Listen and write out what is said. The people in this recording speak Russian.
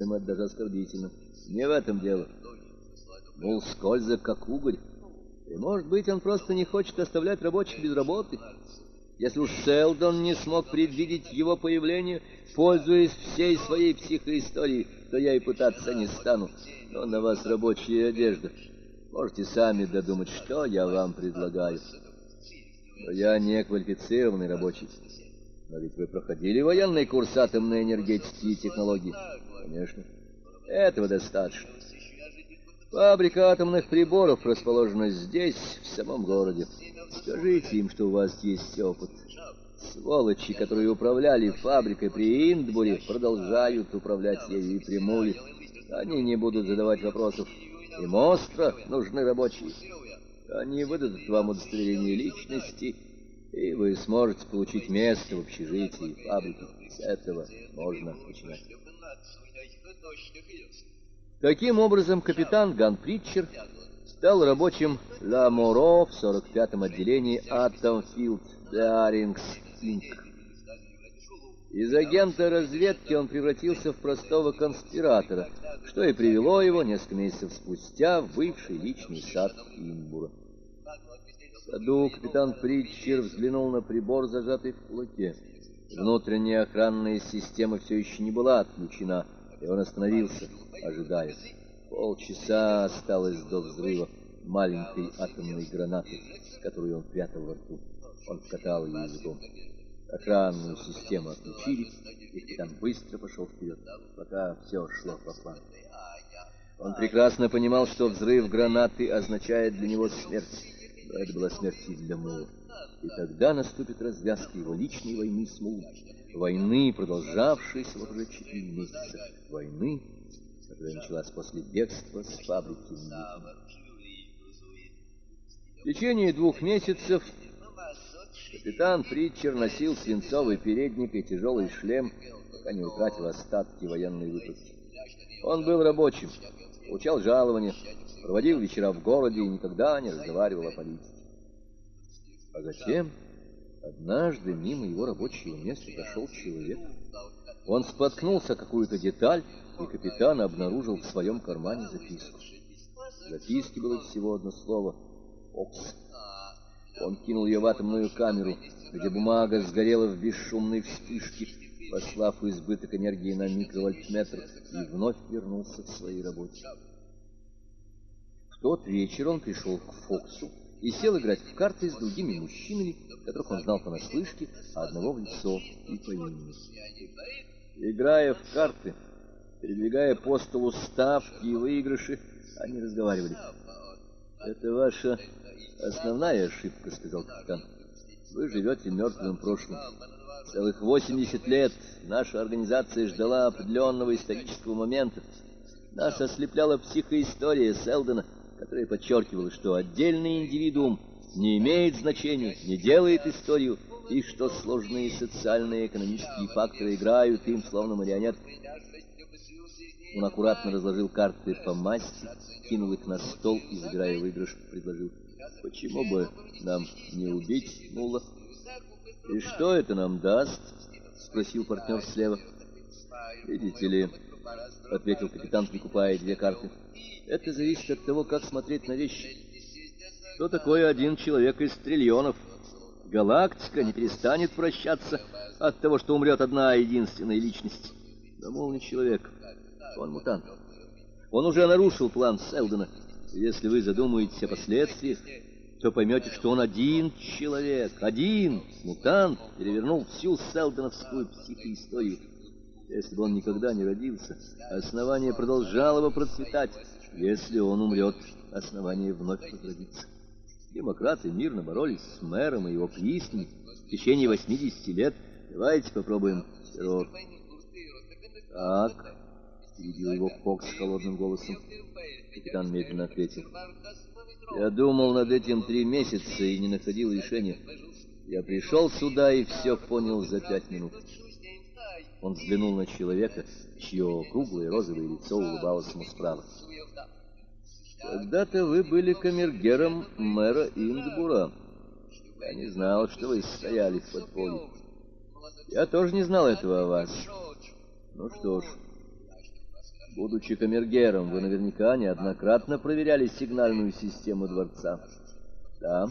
это даже оскорбительно. Не в этом дело. Мол, скользок, как угорь. И, может быть, он просто не хочет оставлять рабочих без работы. Если уж Селдон не смог предвидеть его появление, пользуясь всей своей психоисторией, то я и пытаться не стану. Но на вас рабочая одежда. Можете сами додумать, что я вам предлагаю. Но я не квалифицированный рабочий. Но ведь вы проходили военный курс атомной энергетики и технологий. Конечно. Этого достаточно. Фабрика атомных приборов расположена здесь, в самом городе. Скажите им, что у вас есть опыт. Сволочи, которые управляли фабрикой при Индбуре, продолжают управлять ею и при Муле. Они не будут задавать вопросов. Им остро нужны рабочие. Они выдадут вам удостоверение личности, и вы сможете получить место в общежитии фабрики. С этого можно начинать. Таким образом, капитан Ган Притчер стал рабочим Ла Моро в 45-м отделении Атомфилд Дарингс Инк. Из агента разведки он превратился в простого конспиратора, что и привело его несколько месяцев спустя в бывший личный сад Инбура. В саду капитан Притчер взглянул на прибор, зажатый в кулаке. Внутренняя охранная система все еще не была отключена, и он остановился, ожидая. Полчаса осталось до взрыва маленькой атомной гранаты, которую он прятал во рту. Он вкатал ее языком. Охранную систему отключили, и капитан быстро пошел вперед, пока все шло по плану. Он прекрасно понимал, что взрыв гранаты означает для него смерть. Это была смерть для Мула. И тогда наступит развязка его личной войны с Мулом. Войны, продолжавшейся уже четыре месяца. Войны, которая началась после бегства с фабрики В течение двух месяцев капитан Притчер носил свинцовый передник и тяжелый шлем, пока не утратил остатки военной выправки. Он был рабочим, получал жалования, проводил вечера в городе и никогда не разговаривал о политике. А затем, однажды мимо его рабочего места прошел человек. Он споткнулся какую-то деталь, и капитан обнаружил в своем кармане записку. В записке было всего одно слово «Окс». Он кинул ее в атомную камеру, где бумага сгорела в бесшумной вспышке, послав избыток энергии на микровольтметр, и вновь вернулся к своей работе. Тот вечер он пришел к Фоксу и сел играть в карты с другими мужчинами, которых он знал понаслышке, а одного в лицо и по имени. Играя в карты, передвигая по столу ставки и выигрыши, они разговаривали. «Это ваша основная ошибка», — сказал капитан. «Вы живете мертвым прошлым. Целых 80 лет наша организация ждала определенного исторического момента. Нас ослепляла психоистория Селдона, которая подчеркивала, что отдельный индивидуум не имеет значения, не делает историю, и что сложные социальные и экономические факторы играют им словно марионетки. Он аккуратно разложил карты по масти, кинул их на стол и, забирая выигрыш, предложил, «Почему бы нам не убить Мула?» «И что это нам даст?» — спросил партнер слева. «Видите ли...» — ответил капитан, прикупая две карты. «Это зависит от того, как смотреть на вещи. Что такое один человек из триллионов? Галактика не перестанет вращаться от того, что умрет одна единственная личность. Да, мол, не человек, он мутант. Он уже нарушил план Селдона. Если вы задумаетесь о последствиях, то поймете, что он один человек, один мутант, перевернул всю селдоновскую психоисторию. Если бы он никогда не родился, основание продолжало бы процветать. Если он умрет, основание вновь возродится. Демократы мирно боролись с мэром и его приисками в течение 80 лет. Давайте попробуем террор. Так, перебил его Фокс холодным голосом. Капитан медленно ответил. Я думал над этим три месяца и не находил решения. Я пришел сюда и все понял за пять минут. Он взглянул на человека, чье круглое розовое лицо улыбалось ему справа. «Когда-то вы были камергером мэра Индбура. Я не знал, что вы стояли в подполье. Я тоже не знал этого о вас. Ну что ж, Будучи камергером, вы наверняка неоднократно проверяли сигнальную систему дворца. Да.